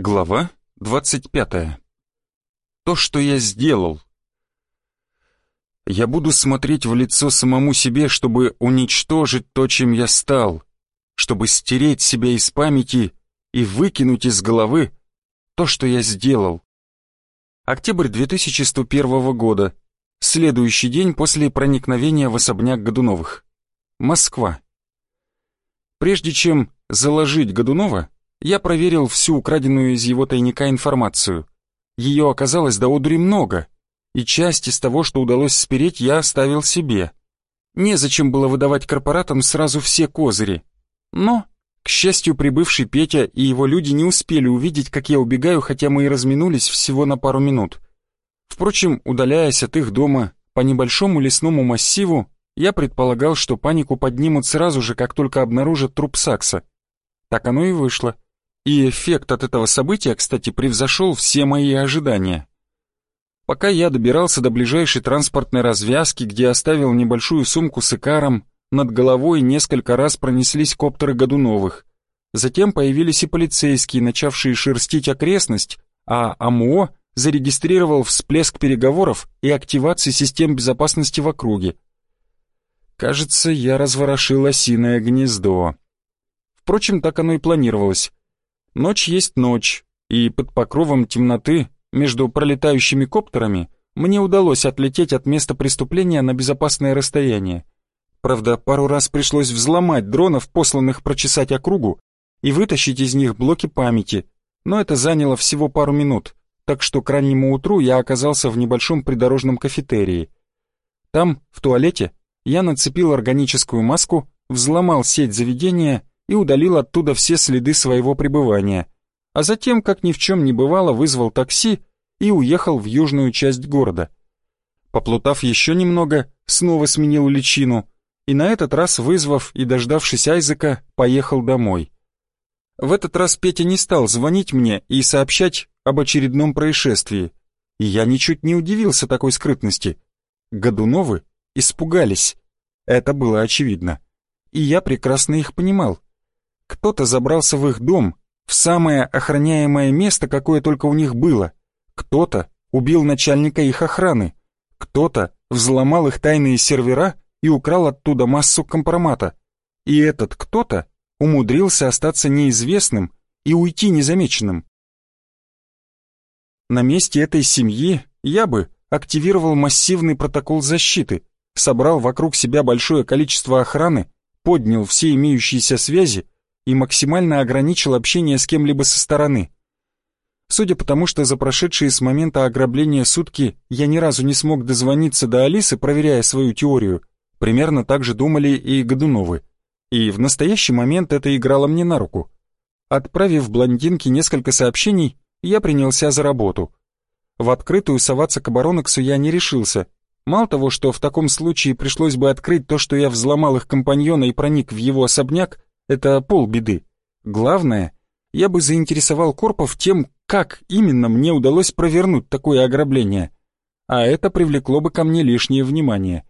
Глава 25. То, что я сделал. Я буду смотреть в лицо самому себе, чтобы уничтожить то, чем я стал, чтобы стереть себя из памяти и выкинуть из головы то, что я сделал. Октябрь 2101 года. Следующий день после проникновения в особняк Годуновых. Москва. Прежде чем заложить Годунова, я проверил всю украденную из его тайника информацию. Ее оказалось до одури много, и часть из того, что удалось спереть, я оставил себе. Незачем было выдавать корпоратам сразу все козыри. Но, к счастью, прибывший Петя и его люди не успели увидеть, как я убегаю, хотя мы и разминулись всего на пару минут. Впрочем, удаляясь от их дома по небольшому лесному массиву, я предполагал, что панику поднимут сразу же, как только обнаружат труп Сакса. Так оно и вышло. И эффект от этого события, кстати, превзошел все мои ожидания. Пока я добирался до ближайшей транспортной развязки, где оставил небольшую сумку с икаром, над головой несколько раз пронеслись коптеры Годуновых. Затем появились и полицейские, начавшие шерстить окрестность, а АМО зарегистрировал всплеск переговоров и активации систем безопасности в округе. Кажется, я разворошил осиное гнездо. Впрочем, так оно и планировалось. Ночь есть ночь, и под покровом темноты между пролетающими коптерами мне удалось отлететь от места преступления на безопасное расстояние. Правда, пару раз пришлось взломать дронов, посланных прочесать округу, и вытащить из них блоки памяти, но это заняло всего пару минут, так что к раннему утру я оказался в небольшом придорожном кафетерии. Там, в туалете, я нацепил органическую маску, взломал сеть заведения и удалил оттуда все следы своего пребывания, а затем, как ни в чем не бывало, вызвал такси и уехал в южную часть города. Поплутав еще немного, снова сменил личину и на этот раз, вызвав и дождавшись Айзека, поехал домой. В этот раз Петя не стал звонить мне и сообщать об очередном происшествии, и я ничуть не удивился такой скрытности. Годуновы испугались, это было очевидно, и я прекрасно их понимал. Кто-то забрался в их дом, в самое охраняемое место, какое только у них было. Кто-то убил начальника их охраны. Кто-то взломал их тайные сервера и украл оттуда массу компромата. И этот кто-то умудрился остаться неизвестным и уйти незамеченным. На месте этой семьи я бы активировал массивный протокол защиты, собрал вокруг себя большое количество охраны, поднял все имеющиеся связи и максимально ограничил общение с кем-либо со стороны. Судя по тому, что за прошедшие с момента ограбления сутки я ни разу не смог дозвониться до Алисы, проверяя свою теорию, примерно так же думали и Годуновы. И в настоящий момент это играло мне на руку. Отправив блондинке несколько сообщений, я принялся за работу. В открытую соваться к обороноксу я не решился. Мало того, что в таком случае пришлось бы открыть то, что я взломал их компаньона и проник в его особняк, это полбеды. Главное, я бы заинтересовал Корпов тем, как именно мне удалось провернуть такое ограбление. А это привлекло бы ко мне лишнее внимание.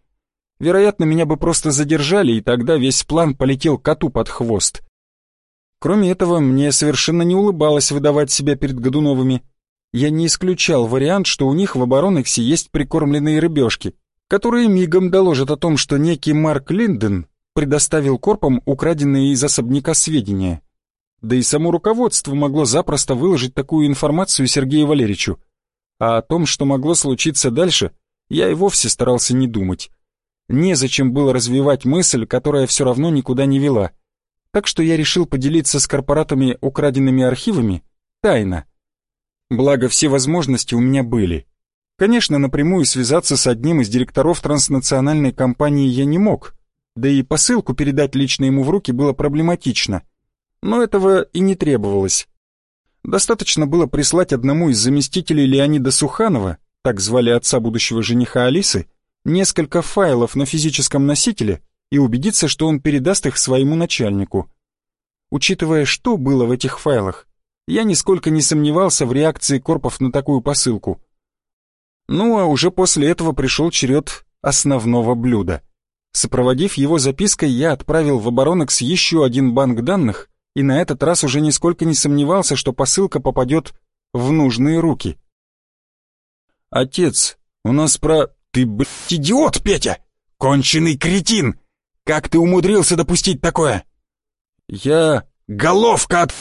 Вероятно, меня бы просто задержали, и тогда весь план полетел коту под хвост. Кроме этого, мне совершенно не улыбалось выдавать себя перед Годуновыми. Я не исключал вариант, что у них в оборонексе есть прикормленные рыбешки, которые мигом доложат о том, что некий Марк Линден предоставил корпам украденные из особняка сведения. Да и само руководство могло запросто выложить такую информацию Сергею Валерьевичу. А о том, что могло случиться дальше, я и вовсе старался не думать. Незачем было развивать мысль, которая все равно никуда не вела. Так что я решил поделиться с корпоратами украденными архивами тайно. Благо, все возможности у меня были. Конечно, напрямую связаться с одним из директоров транснациональной компании я не мог, да и посылку передать лично ему в руки было проблематично. Но этого и не требовалось. Достаточно было прислать одному из заместителей Леонида Суханова, так звали отца будущего жениха Алисы, несколько файлов на физическом носителе и убедиться, что он передаст их своему начальнику. Учитывая, что было в этих файлах, я нисколько не сомневался в реакции корпов на такую посылку. Ну а уже после этого пришел черед основного блюда — Сопроводив его запиской, я отправил в Оборонекс еще один банк данных и на этот раз уже нисколько не сомневался, что посылка попадет в нужные руки. «Отец, у нас про...» «Ты, блядь, идиот, Петя! Конченый кретин! Как ты умудрился допустить такое?» «Я...» «Головка от...»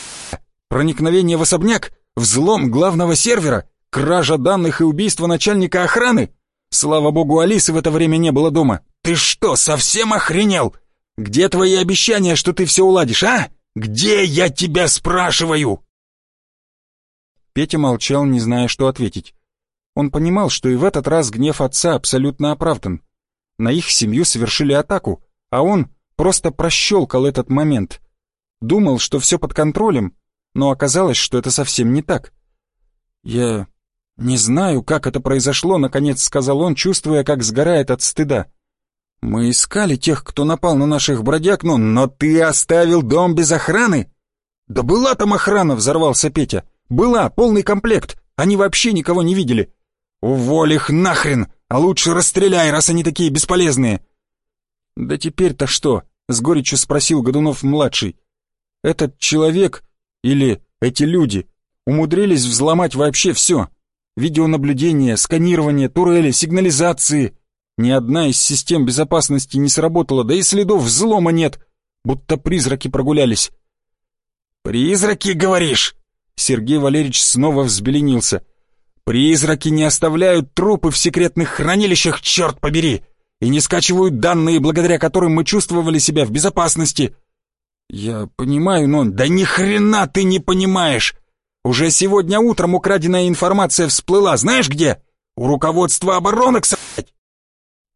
«Проникновение в особняк? Взлом главного сервера? Кража данных и убийство начальника охраны? Слава богу, Алисы в это время не было дома. Ты что, совсем охренел? Где твои обещания, что ты все уладишь, а? Где я тебя спрашиваю?» Петя молчал, не зная, что ответить. Он понимал, что и в этот раз гнев отца абсолютно оправдан. На их семью совершили атаку, а он просто прощелкал этот момент. Думал, что все под контролем, но оказалось, что это совсем не так. «Я не знаю, как это произошло», — наконец сказал он, чувствуя, как сгорает от стыда. «Мы искали тех, кто напал на наших бродяг, но... Но ты оставил дом без охраны?» «Да была там охрана!» — взорвался Петя. «Была, полный комплект. Они вообще никого не видели». «Уволь их нахрен! А лучше расстреляй, раз они такие бесполезные!» «Да теперь-то что?» — с горечью спросил Годунов-младший. «Этот человек или эти люди умудрились взломать вообще все. Видеонаблюдение, сканирование, турели, сигнализации. Ни одна из систем безопасности не сработала, да и следов взлома нет, будто призраки прогулялись. «Призраки, говоришь?» Сергей Валерьевич снова взбеленился. «Призраки не оставляют трупы в секретных хранилищах, черт побери, и не скачивают данные, благодаря которым мы чувствовали себя в безопасности». «Я понимаю, но...» «Да ни хрена ты не понимаешь! Уже сегодня утром украденная информация всплыла, знаешь где? У руководства обороны, кстати!»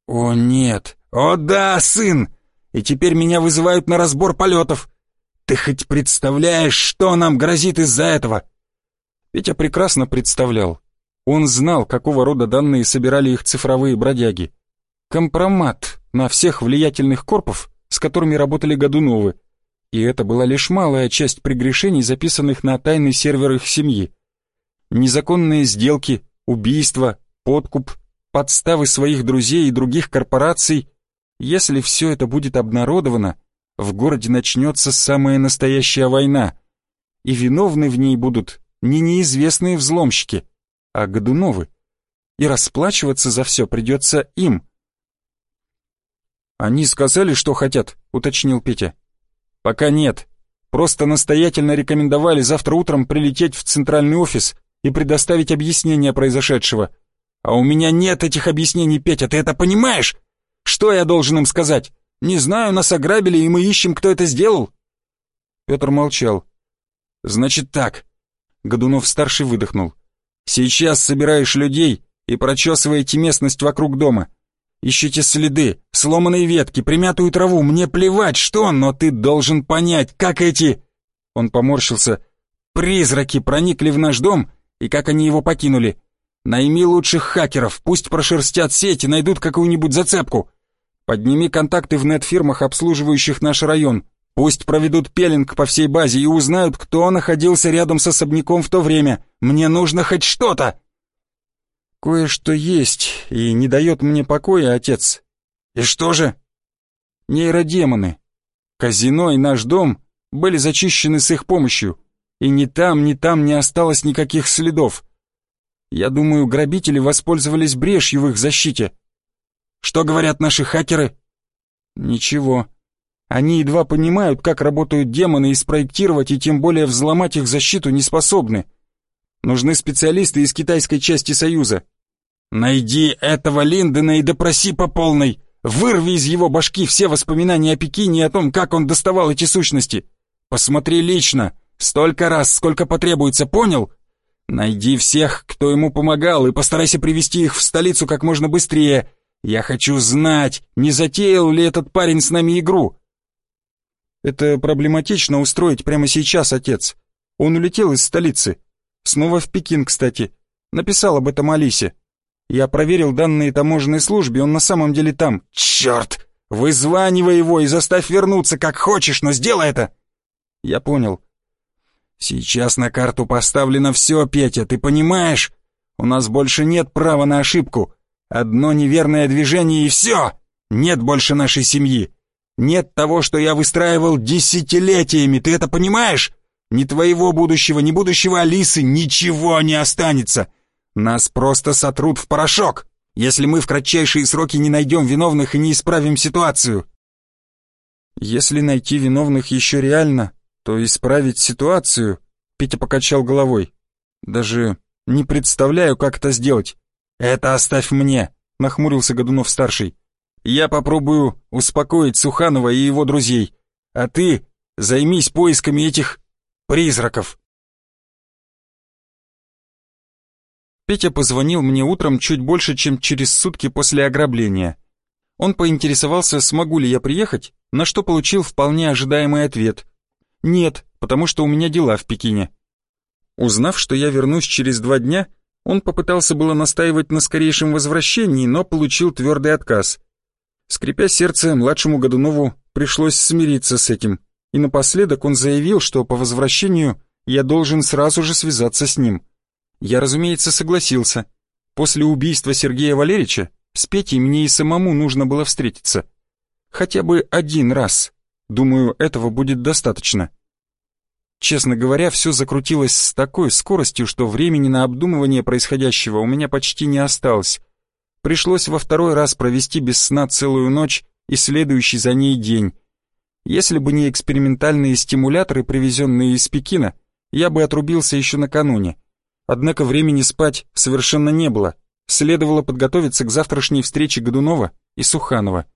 «О, нет! О, да, сын! И теперь меня вызывают на разбор полетов! Ты хоть представляешь, что нам грозит из-за этого?» Петя прекрасно представлял. Он знал, какого рода данные собирали их цифровые бродяги. Компромат на всех влиятельных корпов, с которыми работали Годуновы. И это была лишь малая часть прегрешений, записанных на тайный сервер их семьи. Незаконные сделки, убийства, подкуп, подставы своих друзей и других корпораций, если все это будет обнародовано, в городе начнется самая настоящая война, и виновны в ней будут не неизвестные взломщики, а Годуновы, и расплачиваться за все придется им. «Они сказали, что хотят», — уточнил Петя. «Пока нет. Просто настоятельно рекомендовали завтра утром прилететь в центральный офис и предоставить объяснение произошедшего. А у меня нет этих объяснений, Петя, ты это понимаешь? Что я должен им сказать? Не знаю, нас ограбили, и мы ищем, кто это сделал. Петр молчал. Значит так. Годунов-старший выдохнул. Сейчас собираешь людей и прочесываете местность вокруг дома. Ищите следы, сломанные ветки, примятую траву, мне плевать, что, но ты должен понять, как эти...» Он поморщился. «Призраки проникли в наш дом, и как они его покинули. Найми лучших хакеров, пусть прошерстят сети, найдут какую-нибудь зацепку. Подними контакты в нет-фирмах, обслуживающих наш район. Пусть проведут пеленг по всей базе и узнают, кто находился рядом с особняком в то время. Мне нужно хоть что-то!» «Кое-что есть, и не дает мне покоя, отец». «И что же?» «Нейродемоны. Казино и наш дом были зачищены с их помощью, и ни там, ни там не осталось никаких следов. Я думаю, грабители воспользовались брешью в их защите. Что говорят наши хакеры? Ничего. Они едва понимают, как работают демоны, и спроектировать, и тем более взломать их защиту не способны. Нужны специалисты из китайской части Союза. Найди этого Линдена и допроси по полной. Вырви из его башки все воспоминания о Пекине и о том, как он доставал эти сущности. Посмотри лично, столько раз, сколько потребуется, понял? Найди всех, кто ему помогал, и постарайся привести их в столицу как можно быстрее. Я хочу знать, не затеял ли этот парень с нами игру. Это проблематично устроить прямо сейчас, отец. Он улетел из столицы. Снова в Пекин, кстати. Написал об этом Алисе. Я проверил данные таможенной службе, он на самом деле там. Черт! Вызванивай его и заставь вернуться, как хочешь, но сделай это. Я понял. Сейчас на карту поставлено все, Петя, ты понимаешь? У нас больше нет права на ошибку. Одно неверное движение и все. Нет больше нашей семьи. Нет того, что я выстраивал десятилетиями, ты это понимаешь? Ни твоего будущего, ни будущего Алисы ничего не останется. Нас просто сотрут в порошок, если мы в кратчайшие сроки не найдем виновных и не исправим ситуацию. Если найти виновных еще реально, то исправить ситуацию, Петя покачал головой. Даже не представляю, как это сделать. Это оставь мне, нахмурился Годунов-старший. Я попробую успокоить Суханова и его друзей, а ты займись поисками этих призраков. Петя позвонил мне утром чуть больше, чем через сутки после ограбления. Он поинтересовался, смогу ли я приехать, на что получил вполне ожидаемый ответ. Нет, потому что у меня дела в Пекине. Узнав, что я вернусь через два дня, он попытался было настаивать на скорейшем возвращении, но получил твердый отказ. Скрипя сердце, младшему Годунову пришлось смириться с этим, и напоследок он заявил, что по возвращению я должен сразу же связаться с ним. Я, разумеется, согласился. После убийства Сергея Валерьевича с Петей мне и самому нужно было встретиться. Хотя бы один раз. Думаю, этого будет достаточно. Честно говоря, все закрутилось с такой скоростью, что времени на обдумывание происходящего у меня почти не осталось. Пришлось во второй раз провести без сна целую ночь и следующий за ней день. Если бы не экспериментальные стимуляторы, привезенные из Пекина, я бы отрубился еще накануне. Однако времени спать совершенно не было. Следовало подготовиться к завтрашней встрече Годунова и Суханова.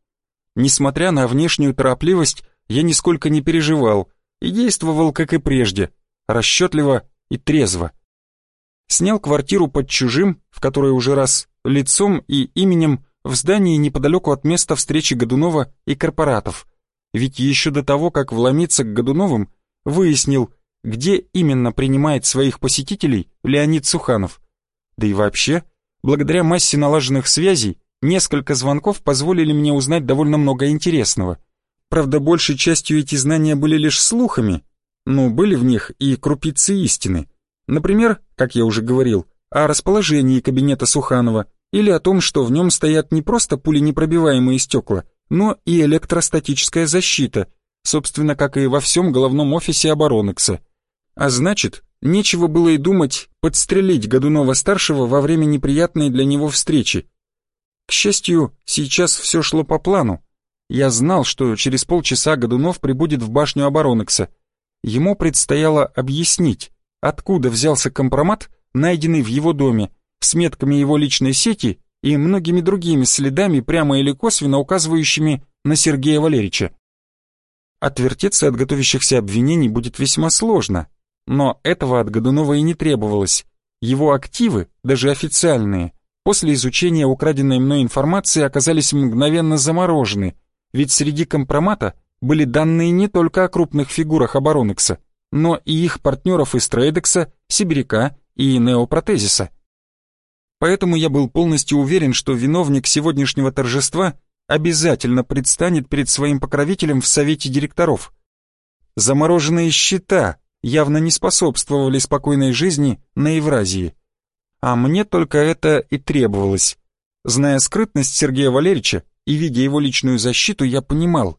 Несмотря на внешнюю торопливость, я нисколько не переживал — и действовал, как и прежде, расчетливо и трезво. Снял квартиру под чужим, в которой уже раз лицом и именем в здании неподалеку от места встречи Годунова и корпоратов. Ведь еще до того, как вломиться к Годуновым, выяснил, где именно принимает своих посетителей Леонид Суханов. Да и вообще, благодаря массе налаженных связей, несколько звонков позволили мне узнать довольно много интересного. Правда, большей частью эти знания были лишь слухами, но были в них и крупицы истины. Например, как я уже говорил, о расположении кабинета Суханова или о том, что в нем стоят не просто пуленепробиваемые стекла, но и электростатическая защита, собственно, как и во всем головном офисе Оборонекса. А значит, нечего было и думать подстрелить Годунова-старшего во время неприятной для него встречи. К счастью, сейчас все шло по плану, я знал, что через полчаса Годунов прибудет в башню Оборонекса. Ему предстояло объяснить, откуда взялся компромат, найденный в его доме, с метками его личной сети и многими другими следами, прямо или косвенно указывающими на Сергея Валерьевича. Отвертеться от готовящихся обвинений будет весьма сложно, но этого от Годунова и не требовалось. Его активы, даже официальные, после изучения украденной мной информации оказались мгновенно заморожены – ведь среди компромата были данные не только о крупных фигурах Оборонекса, но и их партнеров из Трейдекса, Сибиряка и Неопротезиса. Поэтому я был полностью уверен, что виновник сегодняшнего торжества обязательно предстанет перед своим покровителем в совете директоров. Замороженные счета явно не способствовали спокойной жизни на Евразии. А мне только это и требовалось. Зная скрытность Сергея Валерьевича, и видя его личную защиту, я понимал,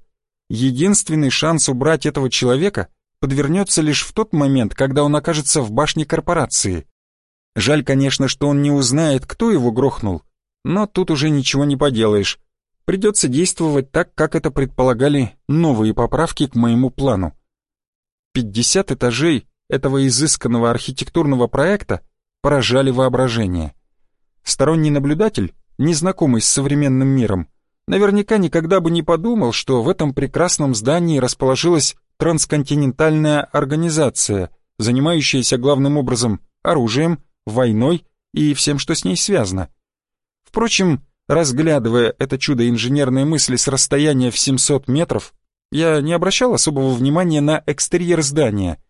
единственный шанс убрать этого человека подвернется лишь в тот момент, когда он окажется в башне корпорации. Жаль, конечно, что он не узнает, кто его грохнул, но тут уже ничего не поделаешь. Придется действовать так, как это предполагали новые поправки к моему плану. 50 этажей этого изысканного архитектурного проекта поражали воображение. Сторонний наблюдатель, незнакомый с современным миром, наверняка никогда бы не подумал, что в этом прекрасном здании расположилась трансконтинентальная организация, занимающаяся главным образом оружием, войной и всем, что с ней связано. Впрочем, разглядывая это чудо инженерной мысли с расстояния в 700 метров, я не обращал особого внимания на экстерьер здания.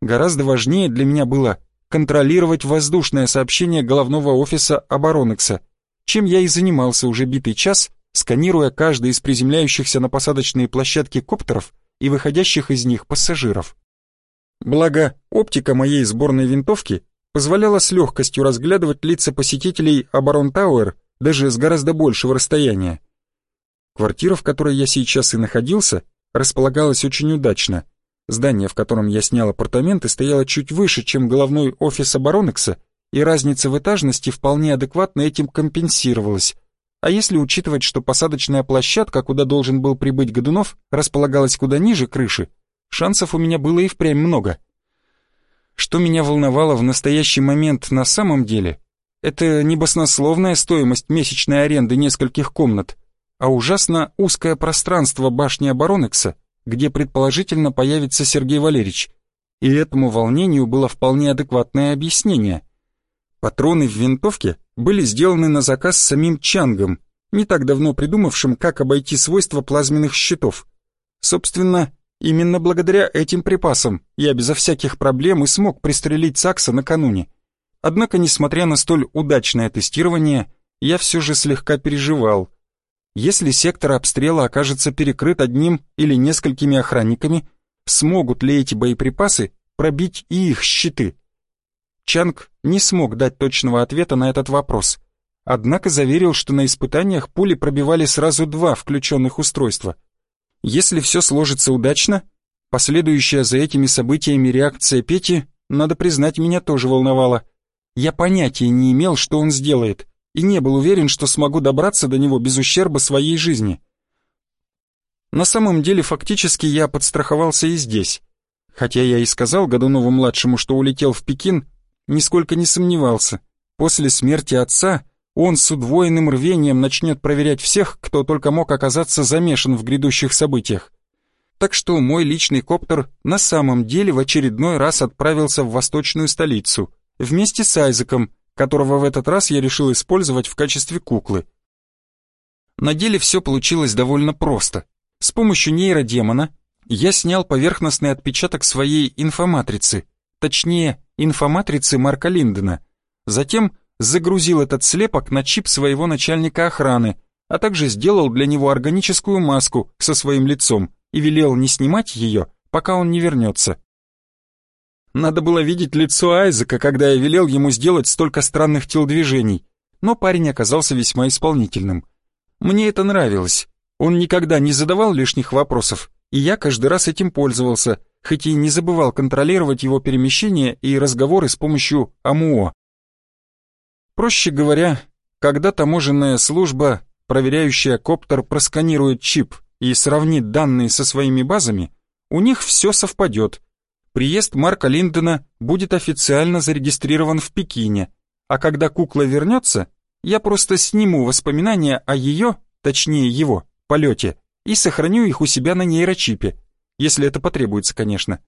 Гораздо важнее для меня было контролировать воздушное сообщение головного офиса Оборонекса, чем я и занимался уже битый час сканируя каждый из приземляющихся на посадочные площадки коптеров и выходящих из них пассажиров. Благо, оптика моей сборной винтовки позволяла с легкостью разглядывать лица посетителей Оборон Тауэр даже с гораздо большего расстояния. Квартира, в которой я сейчас и находился, располагалась очень удачно. Здание, в котором я снял апартаменты, стояло чуть выше, чем головной офис Оборонекса, и разница в этажности вполне адекватно этим компенсировалась. А если учитывать, что посадочная площадка, куда должен был прибыть Годунов, располагалась куда ниже крыши, шансов у меня было и впрямь много. Что меня волновало в настоящий момент на самом деле, это не баснословная стоимость месячной аренды нескольких комнат, а ужасно узкое пространство башни Оборонекса, где предположительно появится Сергей Валерьевич. И этому волнению было вполне адекватное объяснение. Патроны в винтовке были сделаны на заказ самим Чангом, не так давно придумавшим, как обойти свойства плазменных щитов. Собственно, именно благодаря этим припасам я безо всяких проблем и смог пристрелить Сакса накануне. Однако, несмотря на столь удачное тестирование, я все же слегка переживал – если сектор обстрела окажется перекрыт одним или несколькими охранниками, смогут ли эти боеприпасы пробить и их щиты? Чанг не смог дать точного ответа на этот вопрос, однако заверил, что на испытаниях пули пробивали сразу два включенных устройства. Если все сложится удачно, последующая за этими событиями реакция Пети, надо признать, меня тоже волновала. Я понятия не имел, что он сделает, и не был уверен, что смогу добраться до него без ущерба своей жизни. На самом деле, фактически я подстраховался и здесь. Хотя я и сказал Годунову-младшему, что улетел в Пекин, нисколько не сомневался. После смерти отца он с удвоенным рвением начнет проверять всех, кто только мог оказаться замешан в грядущих событиях. Так что мой личный коптер на самом деле в очередной раз отправился в восточную столицу, вместе с Айзеком, которого в этот раз я решил использовать в качестве куклы. На деле все получилось довольно просто. С помощью нейродемона я снял поверхностный отпечаток своей инфоматрицы, точнее, инфоматрицы Марка Линдена. Затем загрузил этот слепок на чип своего начальника охраны, а также сделал для него органическую маску со своим лицом и велел не снимать ее, пока он не вернется. Надо было видеть лицо Айзека, когда я велел ему сделать столько странных телодвижений. Но парень оказался весьма исполнительным. Мне это нравилось. Он никогда не задавал лишних вопросов, и я каждый раз этим пользовался, хоть и не забывал контролировать его перемещения и разговоры с помощью АМУО. Проще говоря, когда таможенная служба, проверяющая коптер, просканирует чип и сравнит данные со своими базами, у них все совпадет – приезд Марка Линдена будет официально зарегистрирован в Пекине, а когда кукла вернется, я просто сниму воспоминания о ее, точнее его, полете и сохраню их у себя на нейрочипе, если это потребуется, конечно.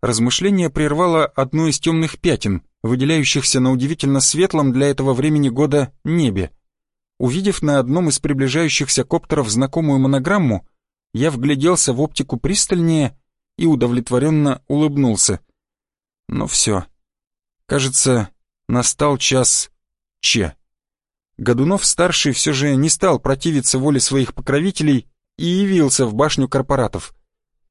Размышление прервало одно из темных пятен, выделяющихся на удивительно светлом для этого времени года небе. Увидев на одном из приближающихся коптеров знакомую монограмму, я вгляделся в оптику пристальнее и удовлетворенно улыбнулся. Но все. Кажется, настал час Че. Годунов-старший все же не стал противиться воле своих покровителей и явился в башню корпоратов.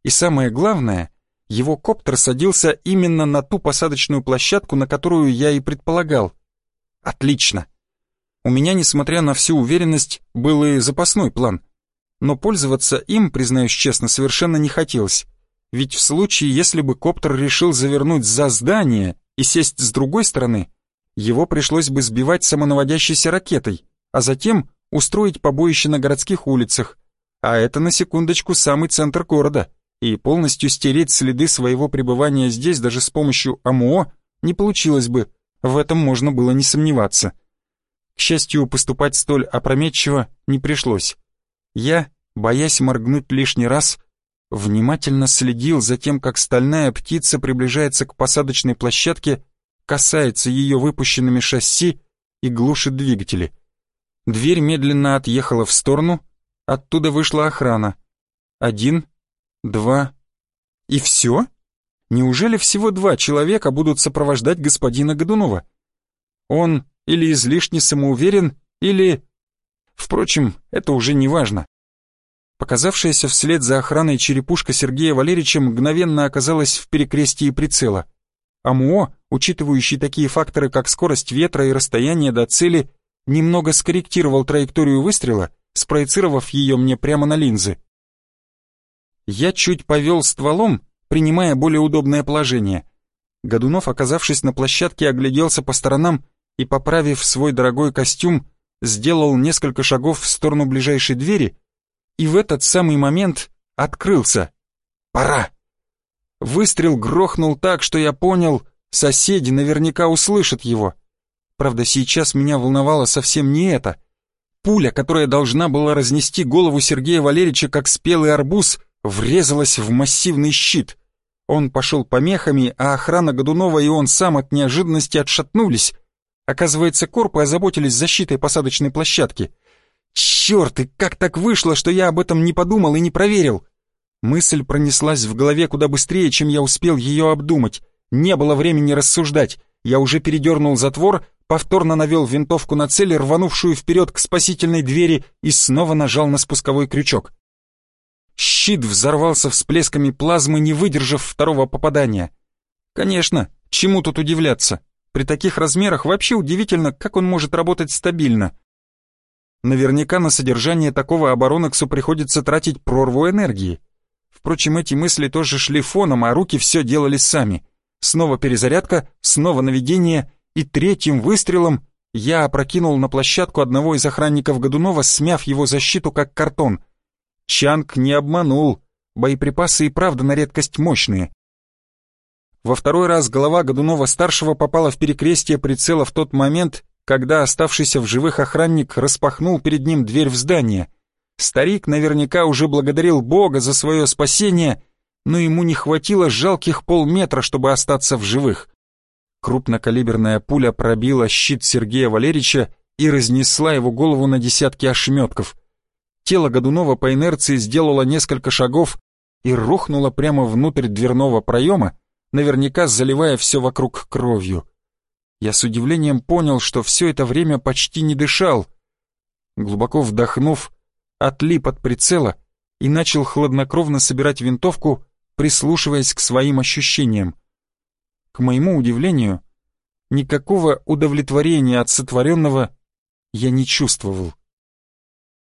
И самое главное, его коптер садился именно на ту посадочную площадку, на которую я и предполагал. Отлично. У меня, несмотря на всю уверенность, был и запасной план. Но пользоваться им, признаюсь честно, совершенно не хотелось. Ведь в случае, если бы коптер решил завернуть за здание и сесть с другой стороны, его пришлось бы сбивать самонаводящейся ракетой, а затем устроить побоище на городских улицах. А это, на секундочку, самый центр города, и полностью стереть следы своего пребывания здесь даже с помощью АМО не получилось бы, в этом можно было не сомневаться. К счастью, поступать столь опрометчиво не пришлось. Я, боясь моргнуть лишний раз, внимательно следил за тем, как стальная птица приближается к посадочной площадке, касается ее выпущенными шасси и глушит двигатели. Дверь медленно отъехала в сторону, оттуда вышла охрана. Один, два и все? Неужели всего два человека будут сопровождать господина Годунова? Он или излишне самоуверен, или... Впрочем, это уже не важно. Показавшаяся вслед за охраной черепушка Сергея Валерьевича мгновенно оказалась в перекрестии прицела. АМО, учитывающий такие факторы, как скорость ветра и расстояние до цели, немного скорректировал траекторию выстрела, спроецировав ее мне прямо на линзы. Я чуть повел стволом, принимая более удобное положение. Годунов, оказавшись на площадке, огляделся по сторонам и, поправив свой дорогой костюм, сделал несколько шагов в сторону ближайшей двери и в этот самый момент открылся. «Пора!» Выстрел грохнул так, что я понял, соседи наверняка услышат его. Правда, сейчас меня волновало совсем не это. Пуля, которая должна была разнести голову Сергея Валерьевича как спелый арбуз, врезалась в массивный щит. Он пошел помехами, а охрана Годунова и он сам от неожиданности отшатнулись. Оказывается, корпы озаботились защитой посадочной площадки. Черт, и как так вышло, что я об этом не подумал и не проверил? Мысль пронеслась в голове куда быстрее, чем я успел ее обдумать. Не было времени рассуждать. Я уже передернул затвор, повторно навел винтовку на цель, рванувшую вперед к спасительной двери, и снова нажал на спусковой крючок. Щит взорвался всплесками плазмы, не выдержав второго попадания. Конечно, чему тут удивляться? При таких размерах вообще удивительно, как он может работать стабильно. Наверняка на содержание такого обороноксу приходится тратить прорву энергии. Впрочем, эти мысли тоже шли фоном, а руки все делали сами. Снова перезарядка, снова наведение, и третьим выстрелом я опрокинул на площадку одного из охранников Годунова, смяв его защиту как картон. Чанг не обманул, боеприпасы и правда на редкость мощные. Во второй раз голова Годунова-старшего попала в перекрестие прицела в тот момент, когда оставшийся в живых охранник распахнул перед ним дверь в здание. Старик наверняка уже благодарил Бога за свое спасение, но ему не хватило жалких полметра, чтобы остаться в живых. Крупнокалиберная пуля пробила щит Сергея Валерьевича и разнесла его голову на десятки ошметков. Тело Годунова по инерции сделало несколько шагов и рухнуло прямо внутрь дверного проема, наверняка заливая все вокруг кровью. Я с удивлением понял, что все это время почти не дышал. Глубоко вдохнув, отлип от прицела и начал хладнокровно собирать винтовку, прислушиваясь к своим ощущениям. К моему удивлению, никакого удовлетворения от сотворенного я не чувствовал.